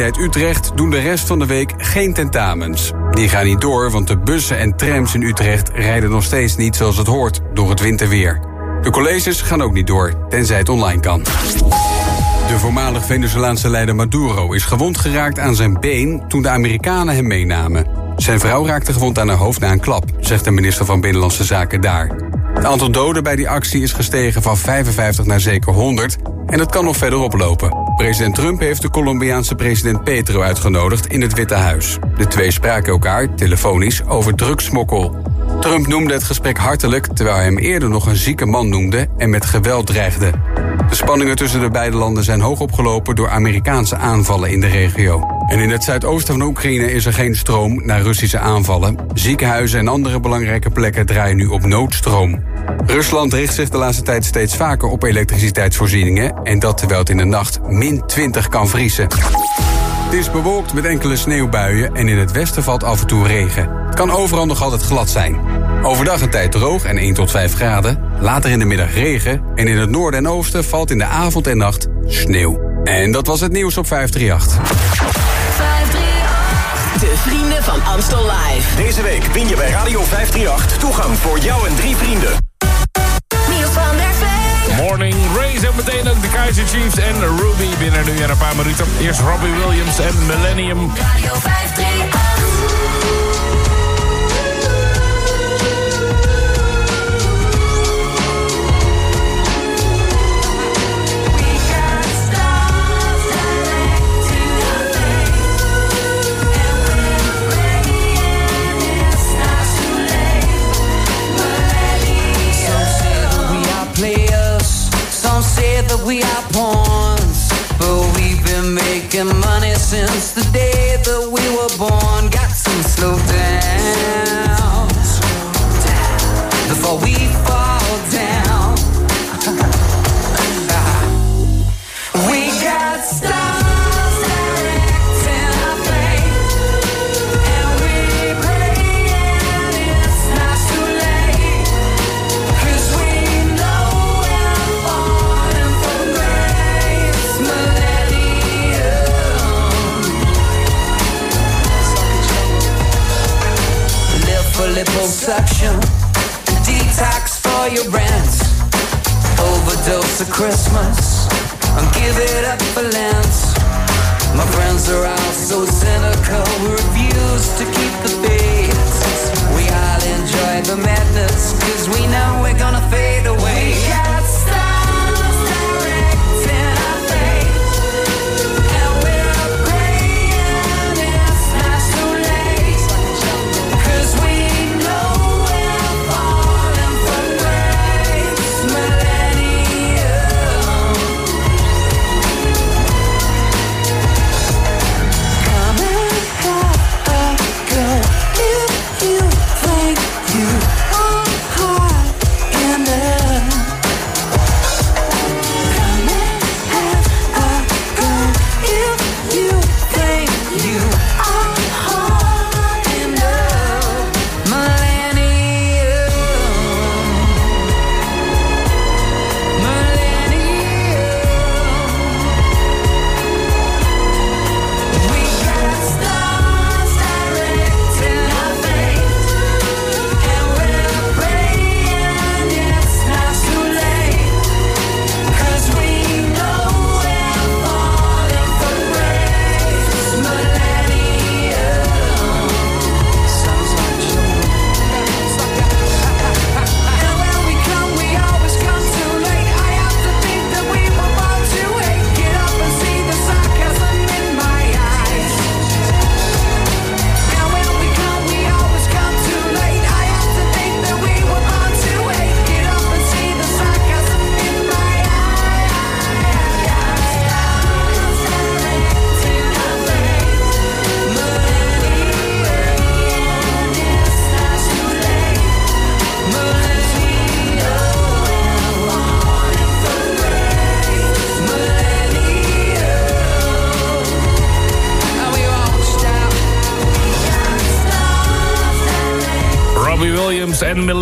Universiteit Utrecht doen de rest van de week geen tentamens. Die gaan niet door, want de bussen en trams in Utrecht rijden nog steeds niet zoals het hoort door het winterweer. De colleges gaan ook niet door, tenzij het online kan. De voormalig Venezolaanse leider Maduro is gewond geraakt aan zijn been toen de Amerikanen hem meenamen. Zijn vrouw raakte gewond aan haar hoofd na een klap, zegt de minister van Binnenlandse Zaken daar. Het aantal doden bij die actie is gestegen van 55 naar zeker 100 en dat kan nog verder oplopen. President Trump heeft de Colombiaanse president Petro uitgenodigd in het Witte Huis. De twee spraken elkaar, telefonisch, over drugsmokkel. Trump noemde het gesprek hartelijk, terwijl hij hem eerder nog een zieke man noemde en met geweld dreigde. De spanningen tussen de beide landen zijn hoog opgelopen door Amerikaanse aanvallen in de regio. En in het zuidoosten van Oekraïne is er geen stroom na Russische aanvallen. Ziekenhuizen en andere belangrijke plekken draaien nu op noodstroom. Rusland richt zich de laatste tijd steeds vaker op elektriciteitsvoorzieningen... en dat terwijl het in de nacht min 20 kan vriezen. Het is bewolkt met enkele sneeuwbuien en in het westen valt af en toe regen. Het kan overal nog altijd glad zijn. Overdag een tijd droog en 1 tot 5 graden. Later in de middag regen en in het noorden en oosten valt in de avond en nacht sneeuw. En dat was het nieuws op 538. 538. De vrienden van Amstel Live. Deze week win je bij Radio 538 toegang voor jou en drie vrienden. Morning Race en meteen ook de Kaiser Chiefs en Ruby binnen nu in een paar minuten. Eerst Robbie Williams en Millennium. Radio 538. Say that we are pawns. But we've been making money since the day that we were born. Got to slow down before we fall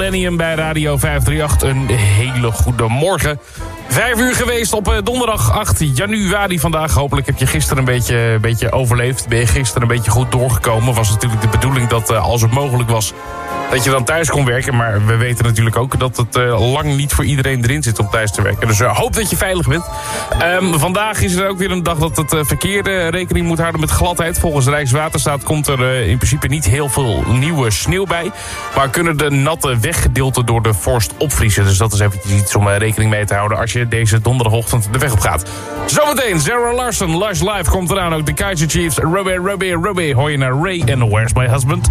Millennium bij Radio 538. Een hele goede morgen. Vijf uur geweest op eh, donderdag 8 januari vandaag. Hopelijk heb je gisteren een beetje, een beetje overleefd. Ben je gisteren een beetje goed doorgekomen. Was natuurlijk de bedoeling dat eh, als het mogelijk was dat je dan thuis kon werken. Maar we weten natuurlijk ook dat het eh, lang niet voor iedereen erin zit om thuis te werken. Dus uh, hoop dat je veilig bent. Ehm, vandaag is er ook weer een dag dat het eh, verkeerde rekening moet houden met gladheid. Volgens Rijkswaterstaat komt er in principe niet heel veel nieuwe sneeuw bij. Maar kunnen de natte weggedeelten door de vorst opvriezen. Dus dat is eventjes iets om rekening mee te houden als je deze donderdagochtend de weg op gaat. Zometeen Sarah Larsen, Lush Live komt eraan. Ook de Kaiser Chiefs, Robbie, Robbie, Robbie Hoor je naar Ray en Where's My Husband?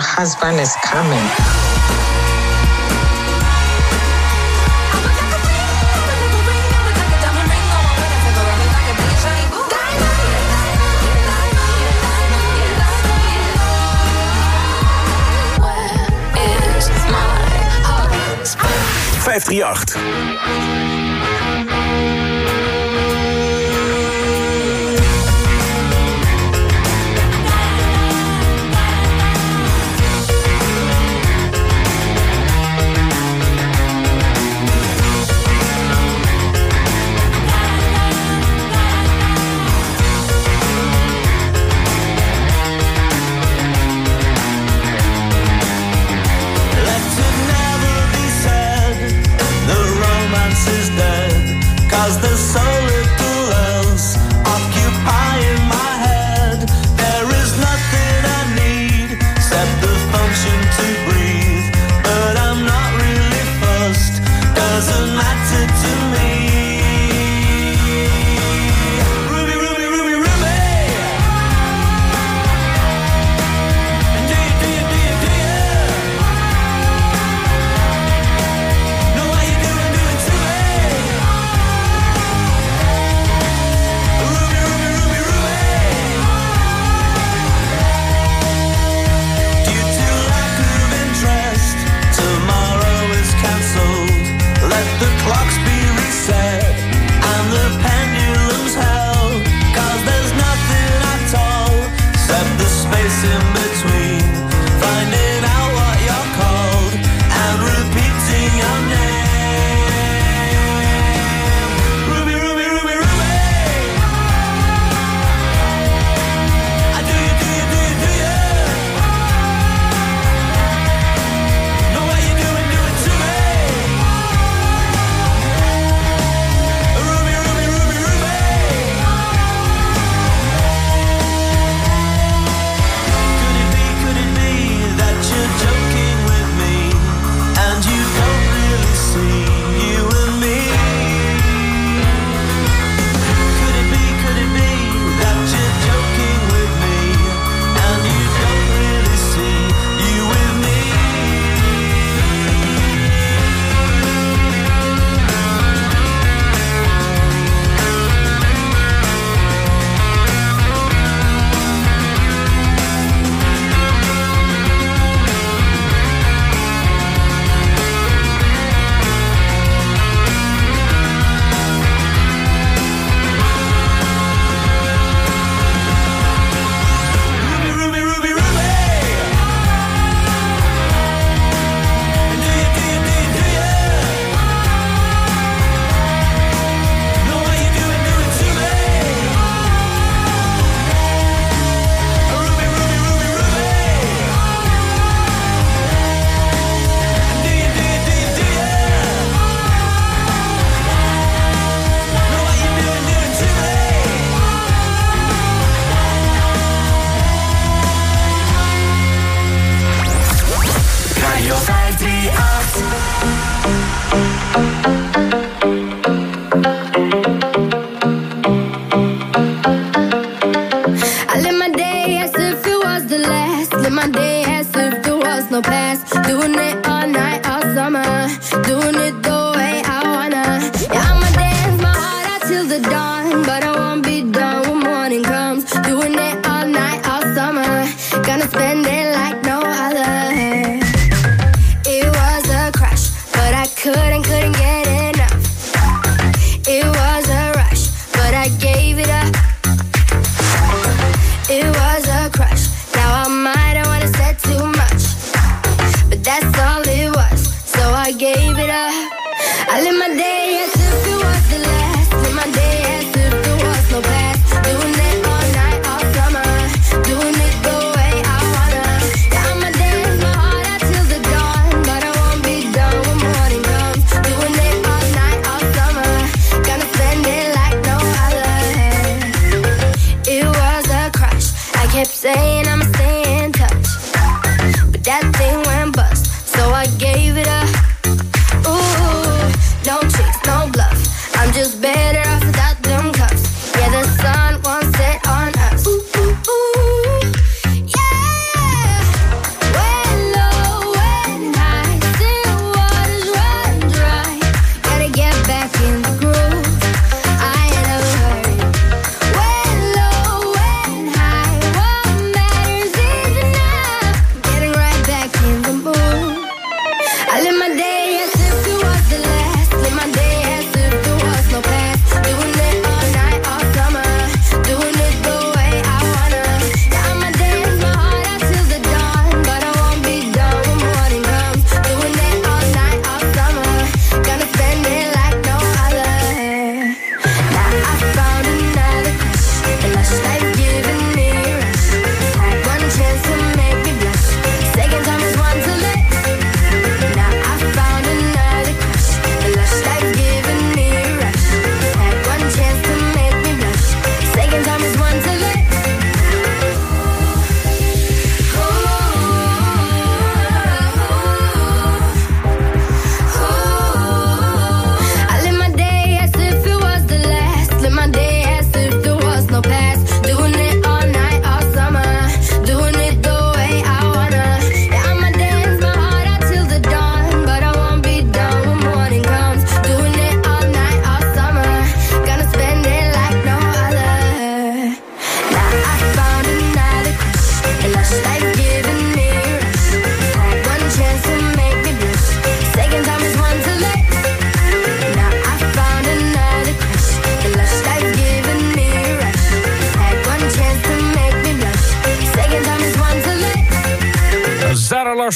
your husband is coming. Five 538.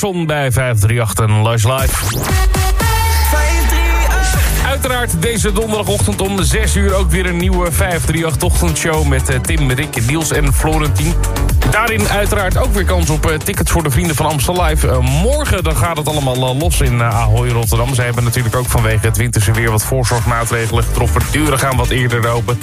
Larsson bij 538 en Lush Live. Deze donderdagochtend om 6 uur ook weer een nieuwe 538-ochtendshow... met eh, Tim, Rick, Niels en Florentien. Daarin uiteraard ook weer kans op eh, tickets voor de Vrienden van Amstel Live. Eh, morgen dan gaat het allemaal los in Ahoy Rotterdam. Zij hebben natuurlijk ook vanwege het winterse weer wat voorzorgsmaatregelen getroffen. Deuren gaan wat eerder open.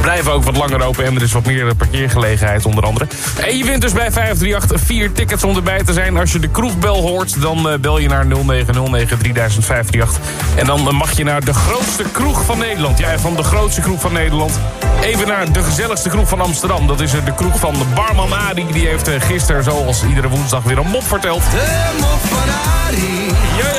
Blijven ook wat langer open en er is wat meer parkeergelegenheid onder andere. En je wint dus bij 538 vier tickets om erbij te zijn. Als je de kroegbel hoort, dan bel je naar 0909 300538. En dan mag je naar de grootste kroeg van Nederland. Ja, van de grootste kroeg van Nederland. Even naar de gezelligste kroeg van Amsterdam. Dat is eh, de kroeg van de barman Adi. Die heeft eh, gisteren, zoals iedere woensdag, weer een mop verteld. De mop van Arie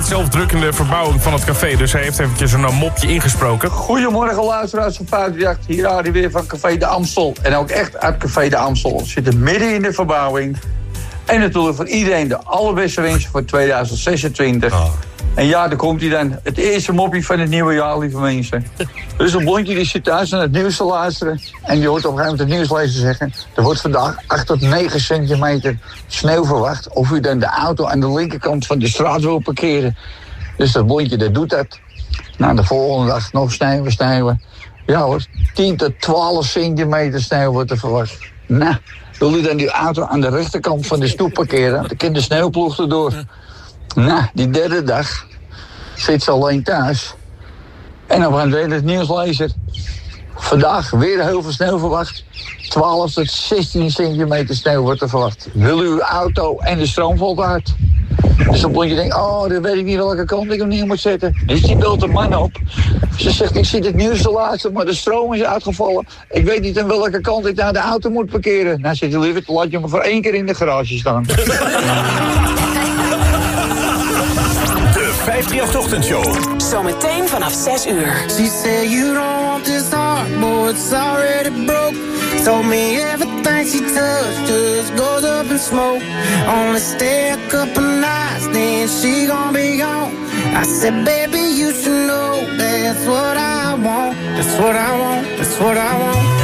zit zelf druk in de verbouwing van het café. Dus hij heeft eventjes een eh, mopje ingesproken. Goedemorgen luisteraars van 538. Hier Arie weer van Café de Amstel. En ook echt uit Café de Amstel. We zitten midden in de verbouwing. En natuurlijk voor iedereen de allerbeste wensen voor 2026. En ja, daar komt hij dan. Het eerste mopje van het nieuwe jaar, lieve mensen. Dus een blondje die zit thuis naar het nieuws te luisteren. En die hoort op een gegeven moment het nieuwslezer zeggen... er wordt vandaag 8 tot 9 centimeter sneeuw verwacht. Of u dan de auto aan de linkerkant van de straat wil parkeren. Dus dat blondje, dat doet dat. Nou, de volgende dag nog sneeuwen, sneeuwen. Ja hoor, 10 tot 12 centimeter sneeuw wordt er verwacht. Nou, wil u dan die auto aan de rechterkant van de stoep parkeren? Dan kan de sneeuwploeg erdoor. Nou, die derde dag zit ze alleen thuis. En dan gaan we het nieuwslezer. Vandaag weer heel veel sneeuw verwacht. 12 tot 16 centimeter sneeuw wordt er verwacht. Wil uw auto en de stroom valt uit? Dus dan moet je oh, dan weet ik niet welke kant ik hem neer moet zetten. Dus die belt een man op. Ze zegt, ik zit het nieuws te luisteren, maar de stroom is uitgevallen. Ik weet niet aan welke kant ik naar de auto moet parkeren. Nou, zit je liever, laat je me voor één keer in de garage staan. De 538-ochtendshow. Zometeen vanaf 6 uur. She said you don't want this heart, boy, it's already broke. Told me everything she touched just goes up in smoke. Only stay a couple nights, then she gon' be gone. I said, baby, you should know that's what I want. That's what I want. That's what I want.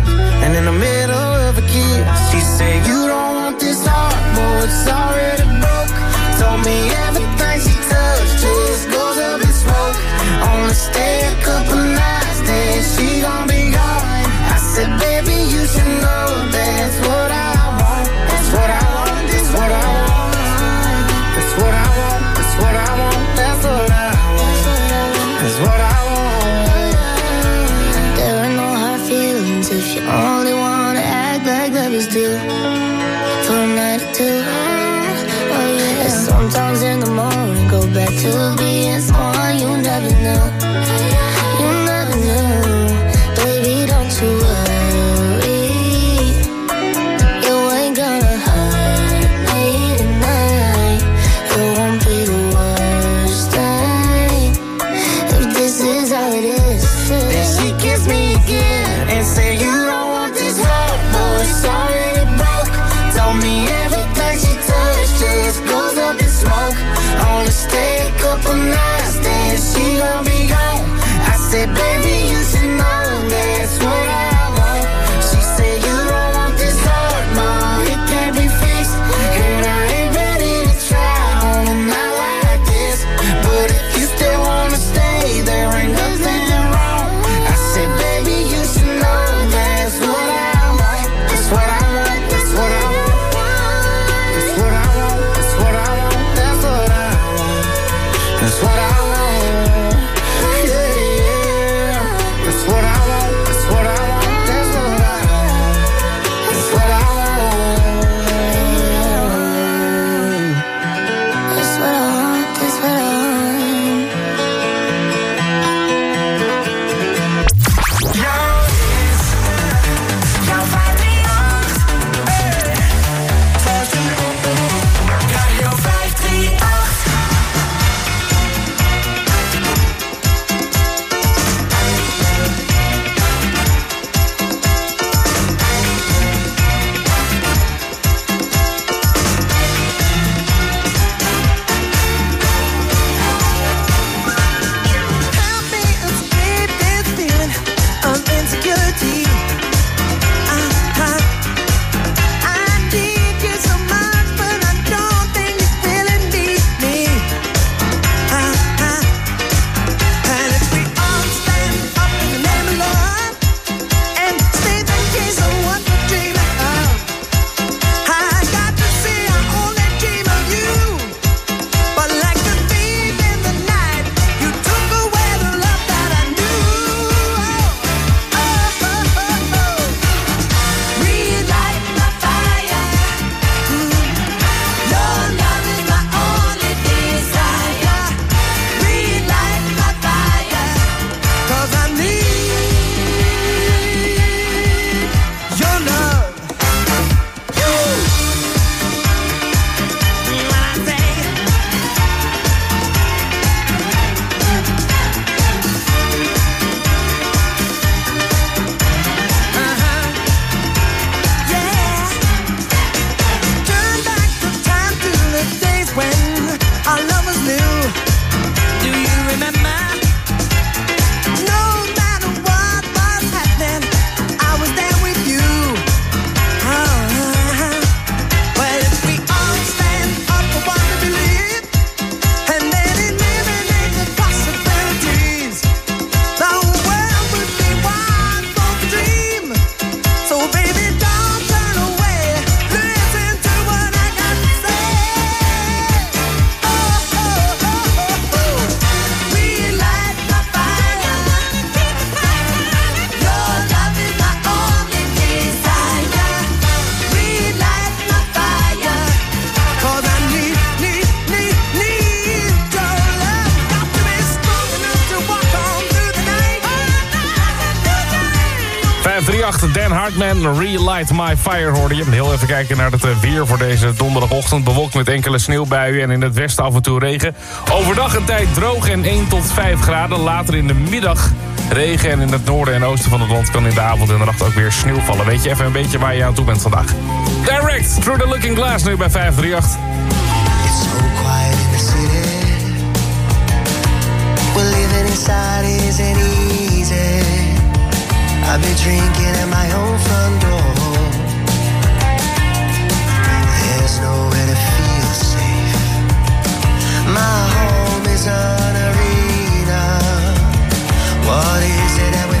sometimes in the morning, go back to being someone you never knew. 2008. Dan Hartman, Relight My Fire hoorde je. Heel even kijken naar het eh, weer voor deze donderdagochtend. Bewolkt met enkele sneeuwbuien en in het westen af en toe regen. Overdag een tijd droog en 1 tot 5 graden. Later in de middag regen. En in het noorden en oosten van het land kan in de avond en de nacht ook weer sneeuw vallen. Weet je even een beetje waar je aan toe bent vandaag. Direct through the looking glass nu bij 538. It's so quiet in the city. We're living inside isn't easy. I've been drinking at my own front door. There's nowhere to feel safe. My home is an arena. What is it that we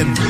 him.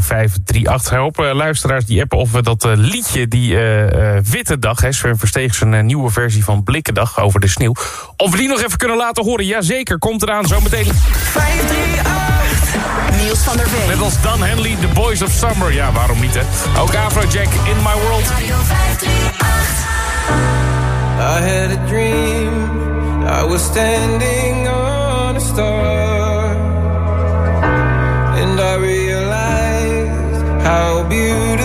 538. Help eh, luisteraars die appen of we dat eh, liedje, die eh, Witte Dag, hè, Sven Versteeg zijn nieuwe versie van Blikkendag over de sneeuw, of we die nog even kunnen laten horen. Jazeker, komt eraan zometeen. 538, Niels van der Veen. Net als Dan Henley, The Boys of Summer. Ja, waarom niet, hè? Ook Afrojack, In My World. 538. I had a dream, I was standing on a star. and I How beautiful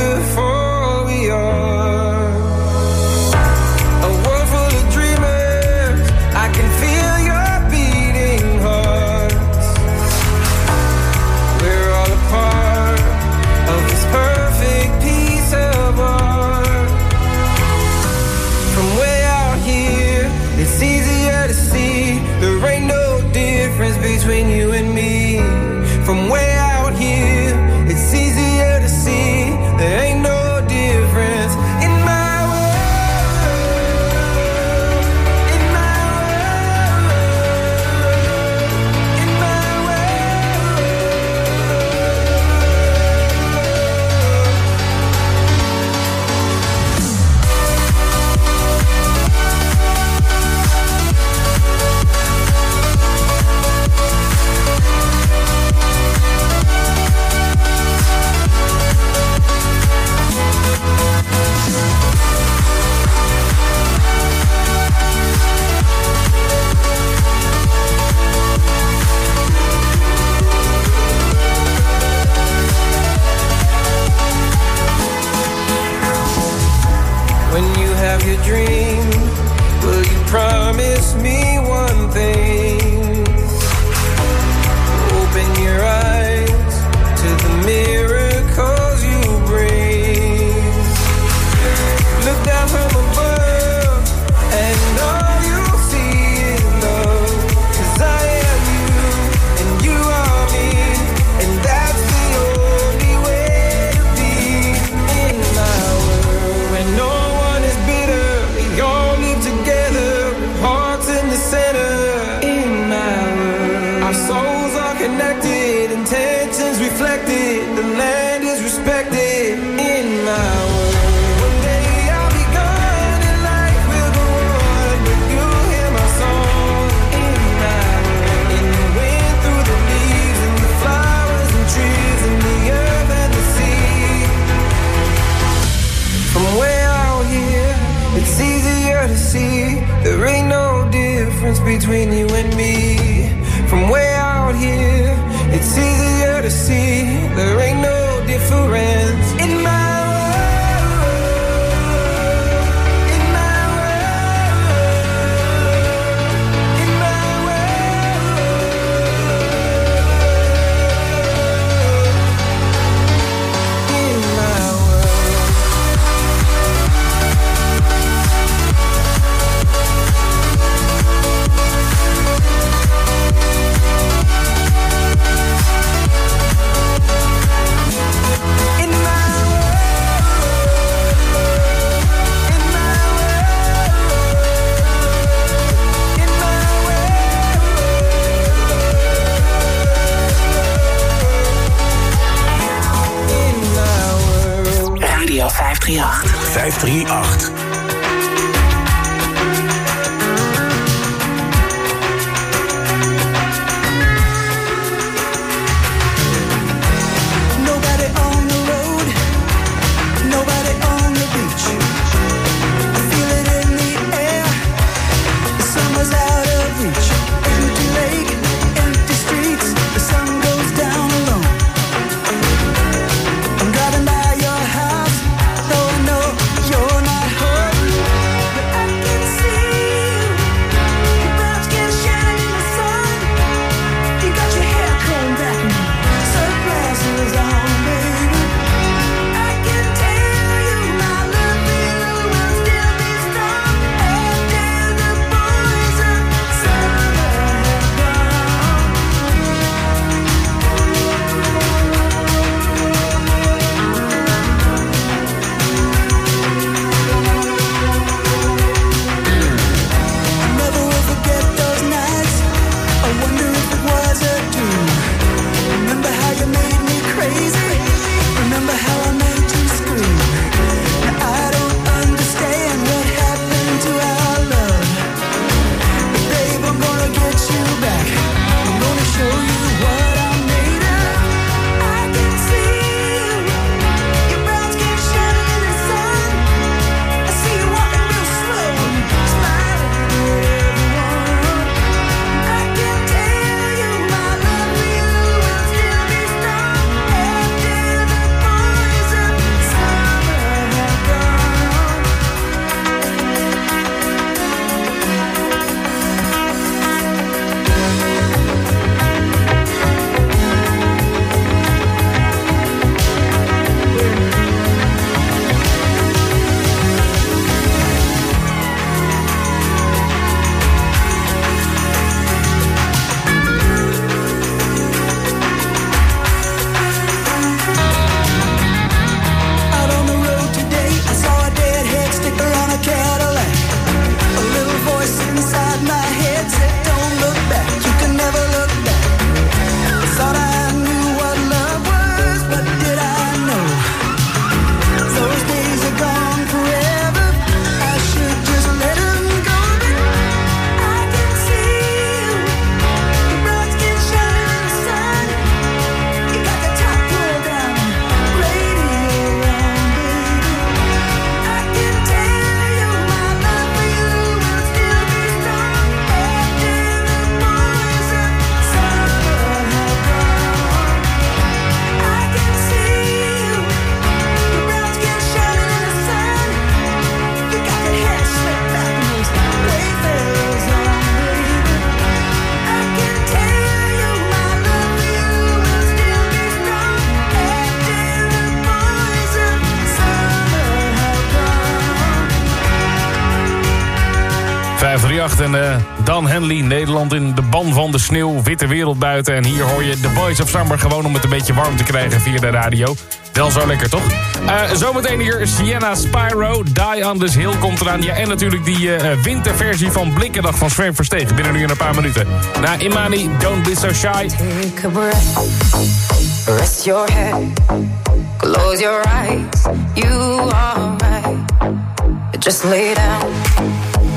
En eh, Dan Henley. Nederland in de ban van de sneeuw. Witte wereld buiten. En hier hoor je The Boys of Summer gewoon om het een beetje warm te krijgen via de radio. Wel zo lekker, toch? Uh, zometeen hier Sienna Spyro. Die on this Hill komt eraan. Ja, en natuurlijk die eh, winterversie van Blikkendag van Sven Versteeg. Binnen nu in een paar minuten. Na Imani, Don't Be So Shy. Take a breath. Rest your head. Close your eyes. You are right. Just lay down.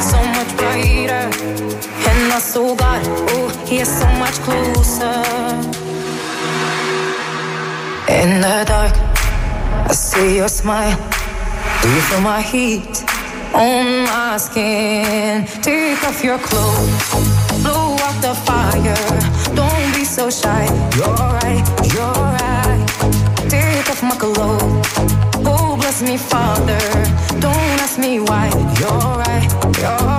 so much brighter. And I saw God, oh, he so much closer. In the dark, I see your smile. Do you feel my heat on my skin? Take off your clothes, blow out the fire. Don't be so shy. You're right, you're off my clothes. Oh, bless me, Father. Don't ask me why. You're right, you're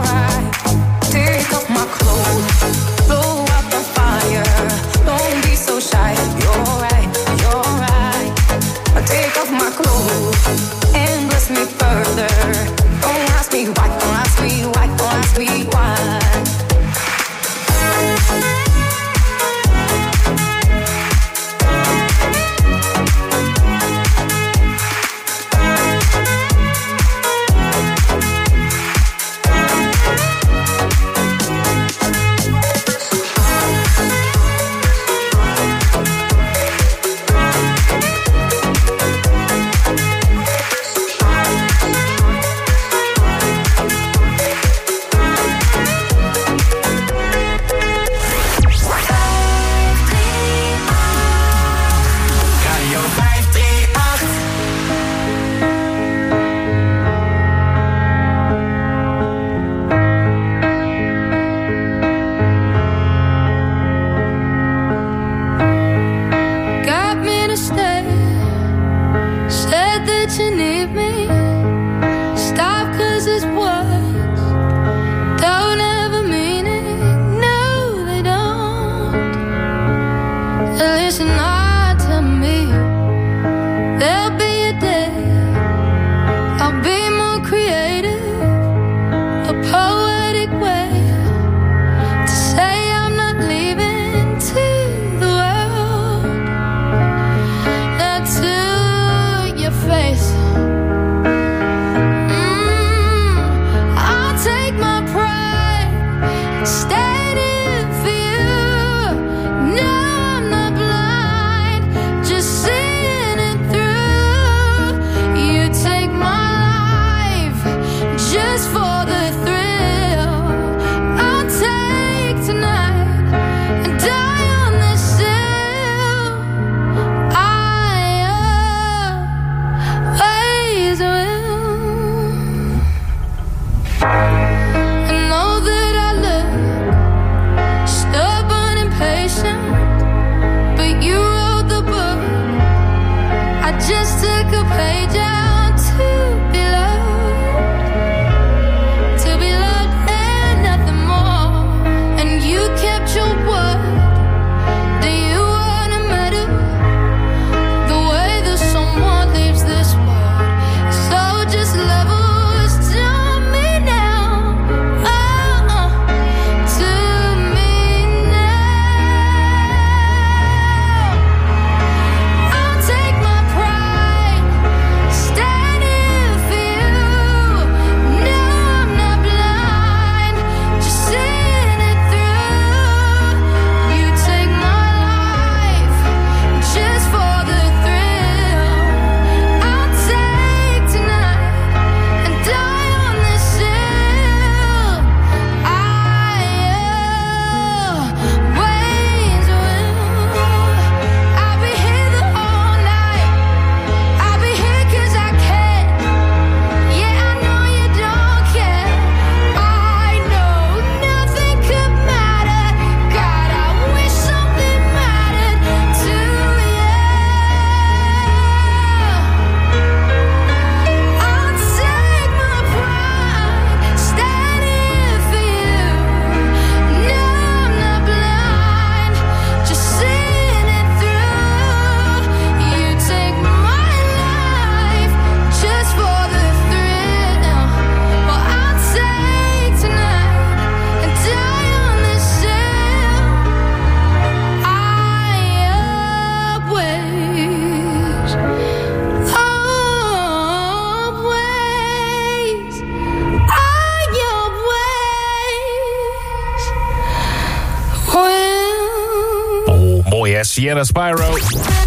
Sienna Spyro.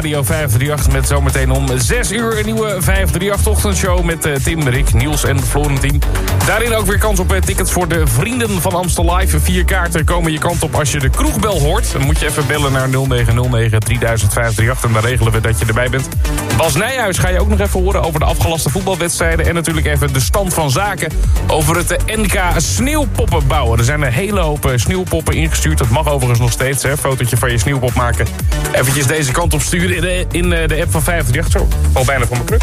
Radio 538 met zometeen om 6 uur een nieuwe 538-ochtendshow met eh, Tim, Rick, Niels en Florentien. Daarin ook weer kans op eh, tickets voor de Vrienden van Amstel Live. Vier kaarten komen je kant op als je de kroegbel hoort. Dan moet je even bellen naar 0909 300538 en dan regelen we dat je erbij bent. Bas Nijhuis ga je ook nog even horen over de afgelaste voetbalwedstrijden... en natuurlijk even de stand van zaken over het NK sneeuwpoppen bouwen. Er zijn een hele hoop eh, sneeuwpoppen ingestuurd. Dat mag overigens nog steeds, hè. Fotootje van je sneeuwpop maken. Eventjes deze kant op sturen in de, in eh, de app van 538. Zo, al bijna van mijn kruk.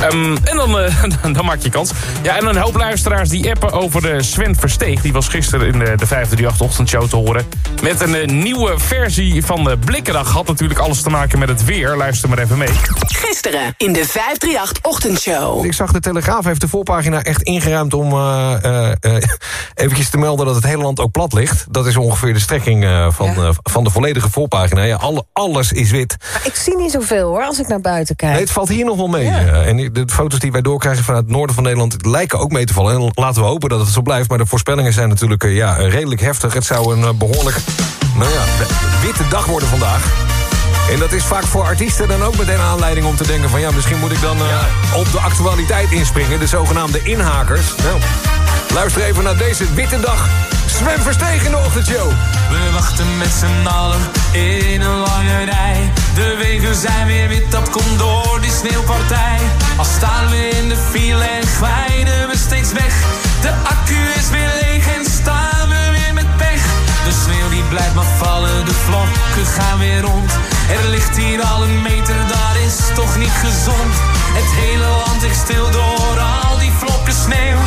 Ehm, en dan, eh, dan maak je kans. Ja, en een hoop luisteraars die appen over de Sven Versteeg. Die was gisteren in de, de 538-ochtendshow te horen. Met een eh, nieuwe versie van de Blikkendag. Had natuurlijk alles te maken met het weer. Luister maar even mee. Gisteren in de 538-ochtendshow. Ik zag de Telegraaf heeft de voorpagina echt ingeruimd om eh eh, eh, eventjes te melden dat het hele land ook plat ligt. Dat is ongeveer de strekking eh, van, van de volledige voorpagina. Ja, alle, alles is wit. Maar ik zie niet zoveel hoor, als ik naar buiten kijk. Nee, het valt hier nog wel mee. eh, en de foto's die wij doorkrijgen vanuit het noorden van Nederland... lijken ook mee te vallen. En laten we hopen dat het zo blijft. Maar de voorspellingen zijn natuurlijk eh, ja, redelijk heftig. Het zou een eh, behoorlijk nou ja, witte dag worden vandaag. En dat is vaak voor artiesten dan ook meteen aanleiding om te denken van... ja, misschien moet ik dan op de actualiteit inspringen. De zogenaamde inhakers. Nou, luister even naar deze witte dag. Sven Versteeg in de ochtendshow. We wachten met z'n allen in een lange rij. De wegen zijn weer wit, dat komt door die sneeuwpartij. Al staan we in de file en glijden we steeds weg. De accu is weer leeg en staan we weer met pech. De sneeuw die blijft maar vallen, de vlokken gaan weer rond. Er ligt hier al een meter, dat is toch niet gezond. Het hele land ligt stil door al die vlokken sneeuw.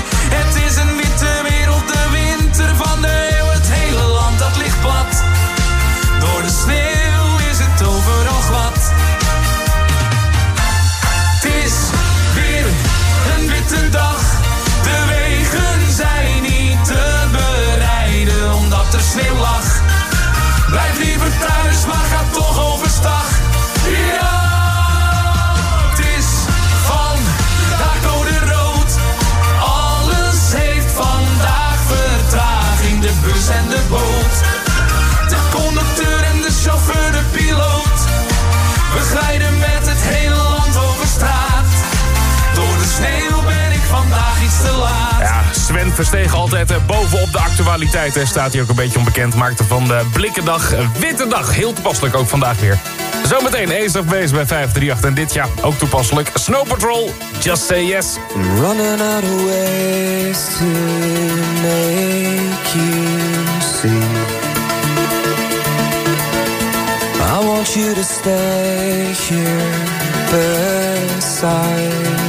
Versteeg altijd eh, bovenop de actualiteit. Hè, staat hij ook een beetje onbekend. Maakte van de Blikkendag witte dag. Heel toepasselijk ook vandaag weer. Zometeen Ace of bij 538. En dit jaar ook toepasselijk. Snow Patrol, Just Say Yes. Running out of ways to make you see. I want you to stay here beside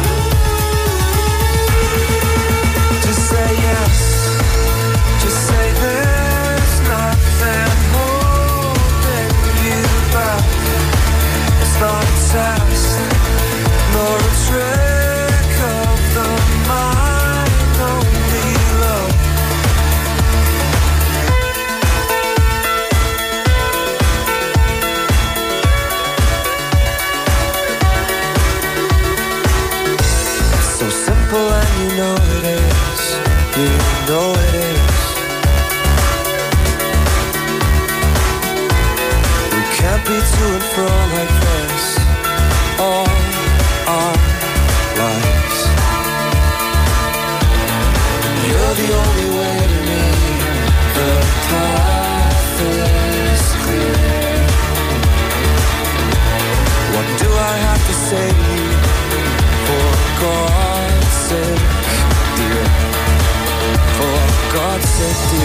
This.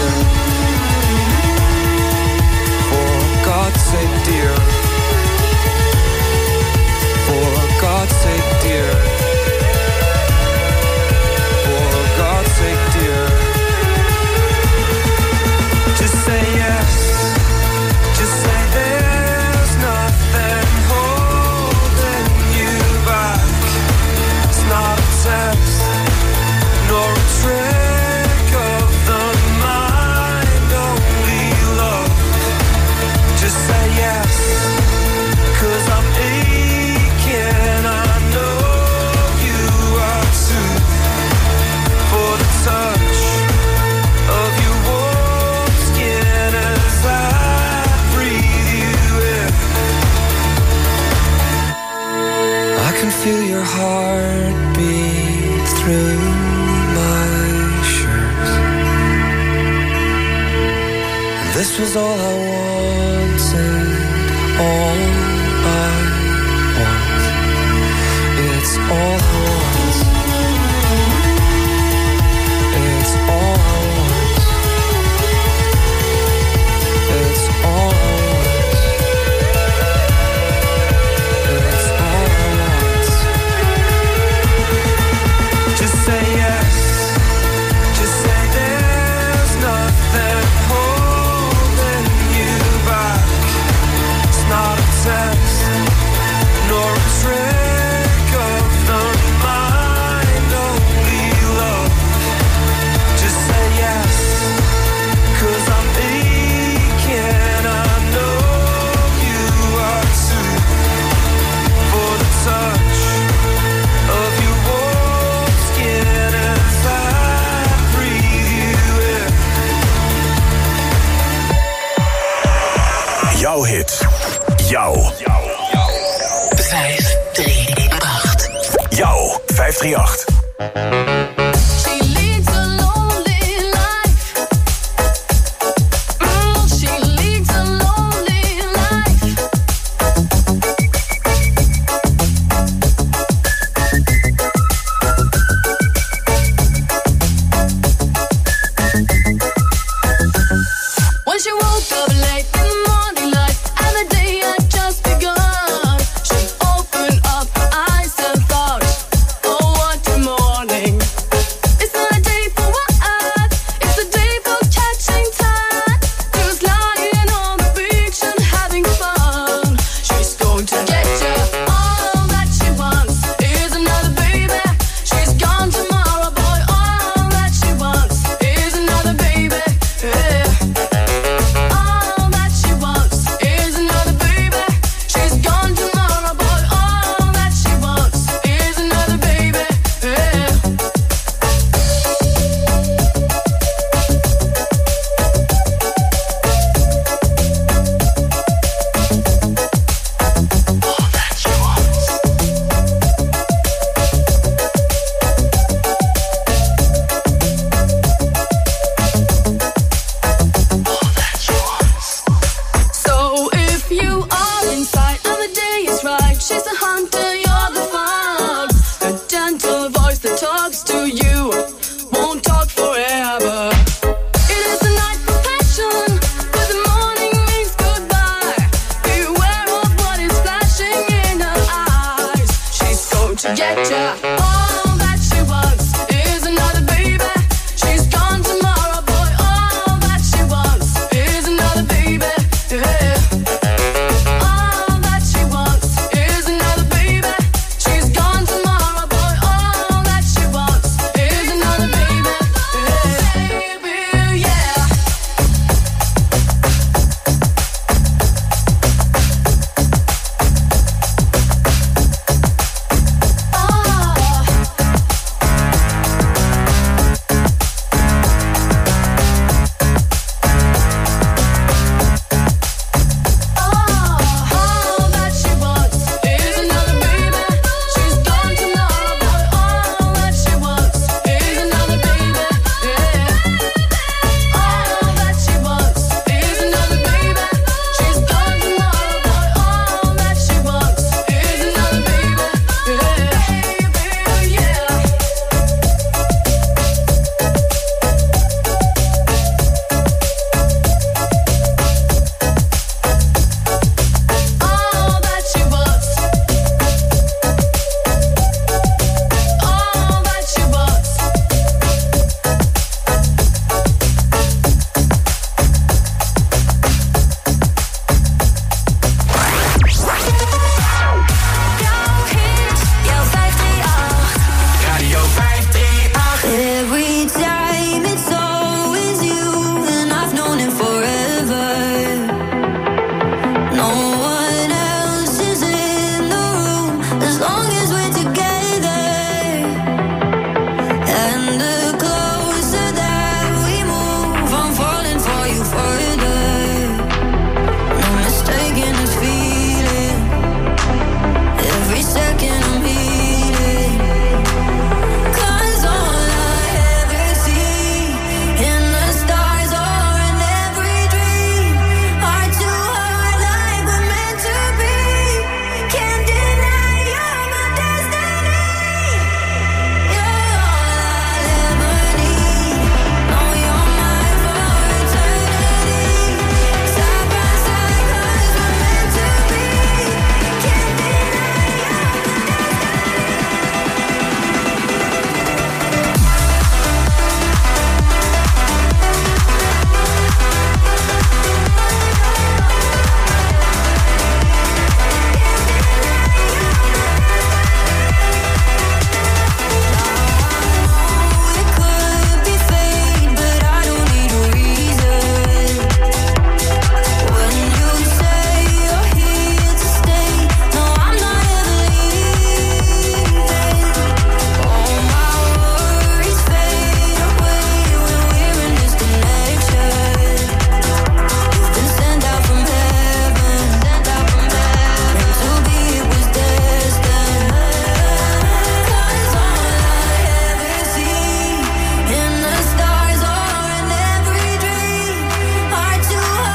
Was all I wanted, all